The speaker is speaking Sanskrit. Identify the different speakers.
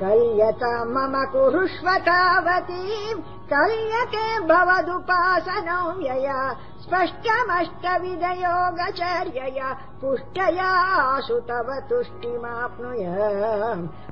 Speaker 1: कल्यत मम कुरुष्व तावतीम् कल्यते भवदुपासनौ यया स्पष्टमष्टविदयोगचर्यया पुष्टया आशु तव तुष्टिमाप्नुय।